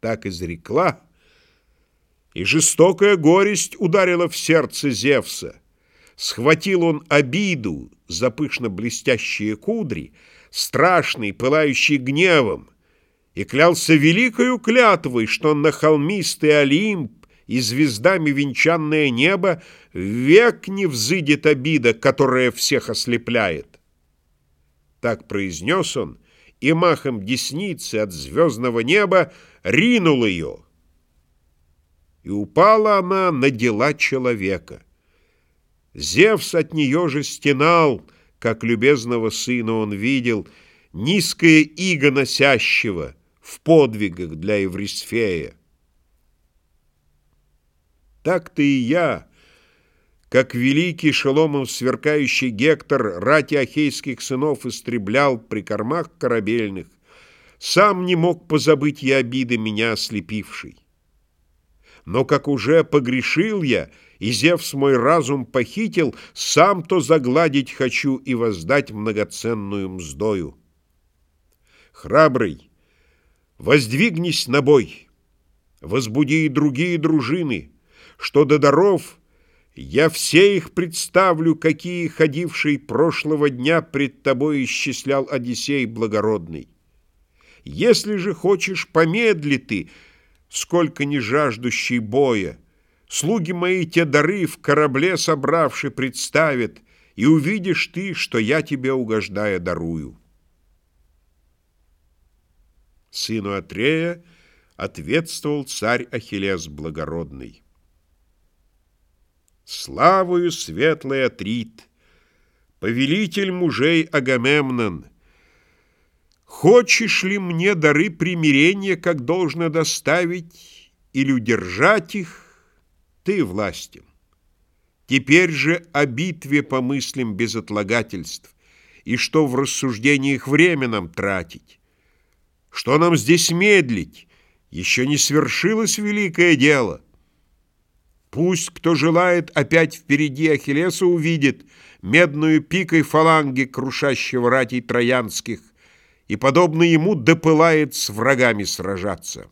так изрекла, и жестокая горесть ударила в сердце Зевса. Схватил он обиду за пышно-блестящие кудри, страшный, пылающий гневом, и клялся великою клятвой, что на холмистый Олимп и звездами венчанное небо век не взыдет обида, которая всех ослепляет. Так произнес он, и махом десницы от звездного неба ринул ее. И упала она на дела человека. Зевс от нее же стенал, как любезного сына он видел, низкое иго носящего в подвигах для Еврисфея. Так-то и я, как великий шеломом сверкающий Гектор рати ахейских сынов истреблял при кормах корабельных, сам не мог позабыть я обиды меня ослепившей. Но как уже погрешил я, и Зевс мой разум похитил, сам то загладить хочу и воздать многоценную мздою. Храбрый, воздвигнись на бой, возбуди и другие дружины, что до даров я все их представлю, какие ходивший прошлого дня пред тобой исчислял Одиссей благородный. Если же хочешь, помедли ты, сколько не жаждущий боя, Слуги мои те дары в корабле собравши представят, И увидишь ты, что я тебе, угождая, дарую. Сыну Атрея ответствовал царь Ахиллес благородный. Славою светлый Атрит, повелитель мужей Агамемнон, Хочешь ли мне дары примирения, как должно доставить, Или удержать их, ты властен. Теперь же о битве помыслим без отлагательств, и что в рассуждениях время тратить. Что нам здесь медлить? Еще не свершилось великое дело. Пусть, кто желает, опять впереди Ахиллеса увидит медную пикой фаланги крушащего ратей троянских, и, подобно ему, допылает с врагами сражаться.